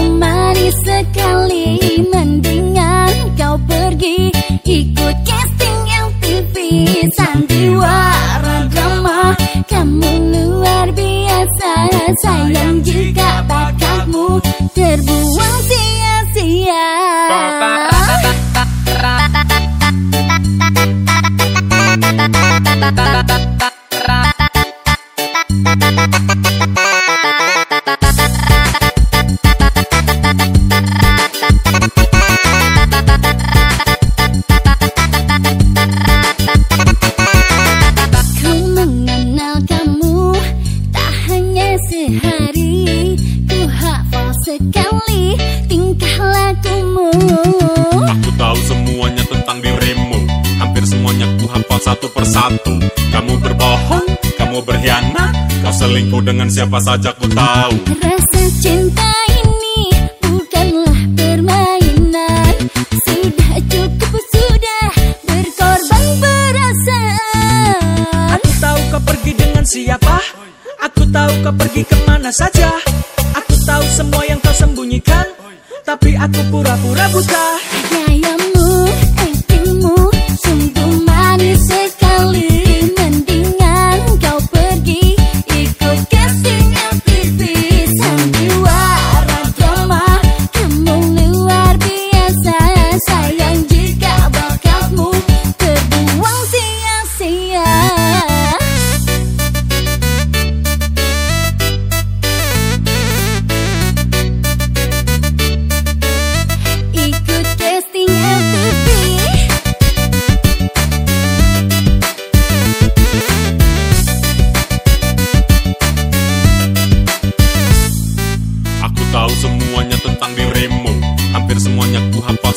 kau manis sekali Mendingan kau pergi Ikut casting LTV Sandiwara. Satu persatu. Kamu berbohong, kamu berkhianat Kau selingkuh dengan siapa saja ku tahu. Rasa cinta ini bukanlah permainan. Sudah cukup, sudah berkorban perasaan. Aku tahu kau pergi dengan siapa. Aku tahu kau pergi ke mana saja. Aku tahu semua yang kau sembunyikan. Tapi aku pura-pura buta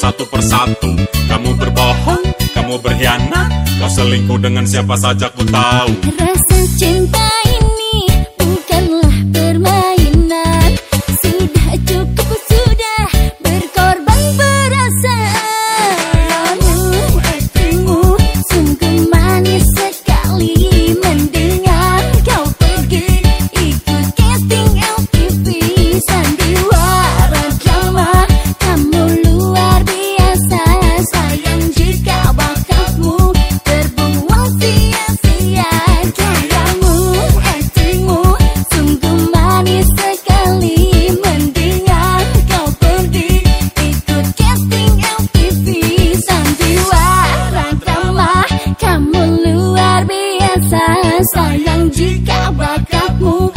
satu persatu. Kamu berbohong, kamu berkhianat. Kau selingkuh dengan siapa saja ku tahu. Rasa cinta Sayang jika bakatmu